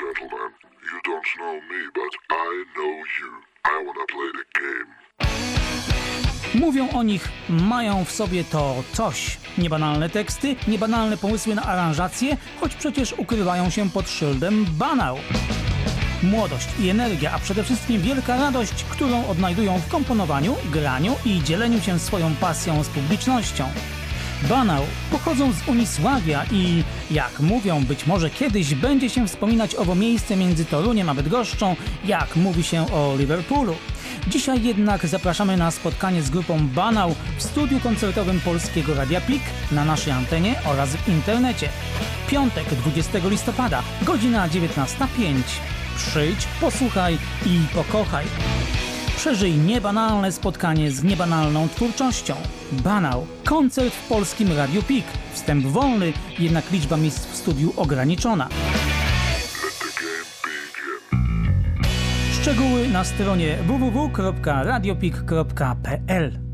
gentlemen, you don't know me, but I know you. I wanna play the game. Mówią o nich, mają w sobie to coś. Niebanalne teksty, niebanalne pomysły na aranżację, choć przecież ukrywają się pod szyldem banał. Młodość i energia, a przede wszystkim wielka radość, którą odnajdują w komponowaniu, graniu i dzieleniu się swoją pasją z publicznością. Banał pochodzą z Unisławia i, jak mówią, być może kiedyś będzie się wspominać owo miejsce między Toruniem a Bydgoszczą, jak mówi się o Liverpoolu. Dzisiaj jednak zapraszamy na spotkanie z grupą Banał w studiu koncertowym Polskiego Radia PIK na naszej antenie oraz w internecie. Piątek 20 listopada, godzina 19.05. Przyjdź, posłuchaj i pokochaj. Przeżyj niebanalne spotkanie z niebanalną twórczością. Banał. Koncert w polskim Radiu Pik. Wstęp wolny, jednak liczba miejsc w studiu ograniczona. Szczegóły na stronie www.radiopik.pl